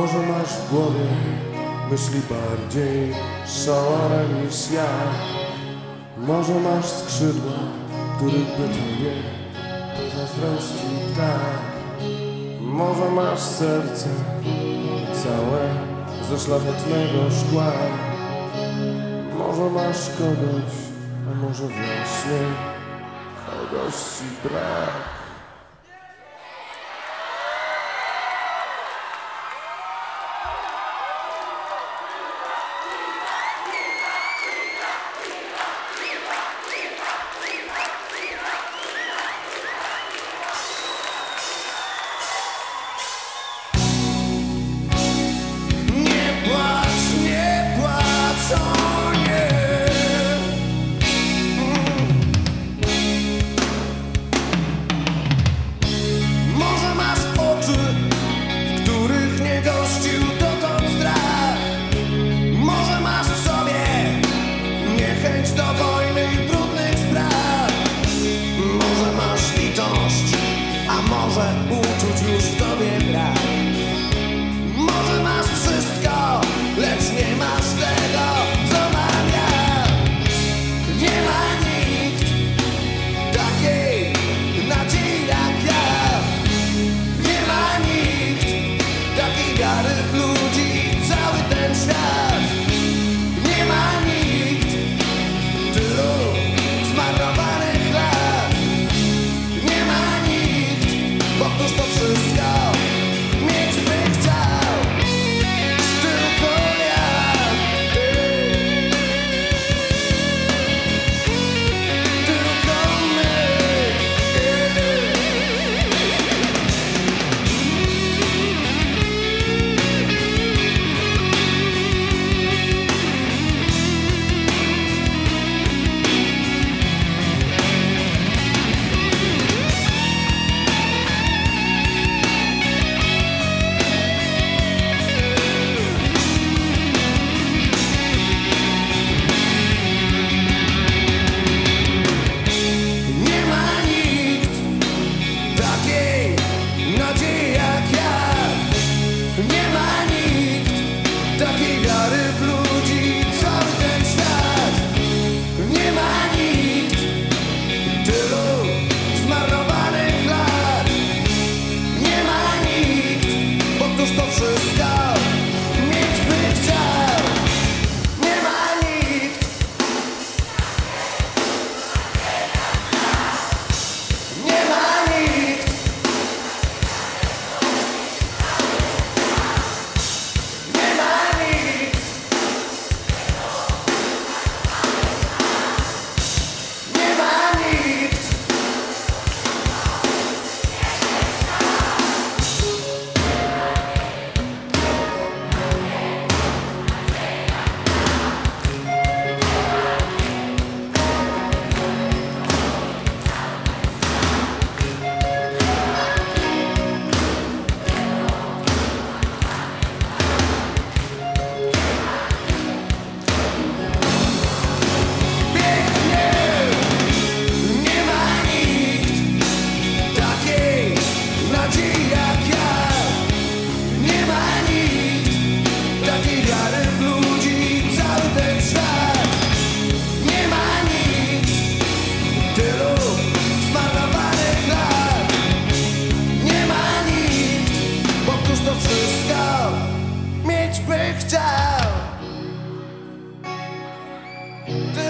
Może masz w głowie myśli bardziej szalone niż ja? Może masz skrzydła, których by tobie to zazdrości tak? Może masz serce całe ze szlachetnego szkła? Może masz kogoś, a może właśnie kogoś ci brak? do wojny i brudnych spraw. Może masz litość, a może uczuć już w tobie brak. stuck Przecież to wszystko mieć by chciał. Ty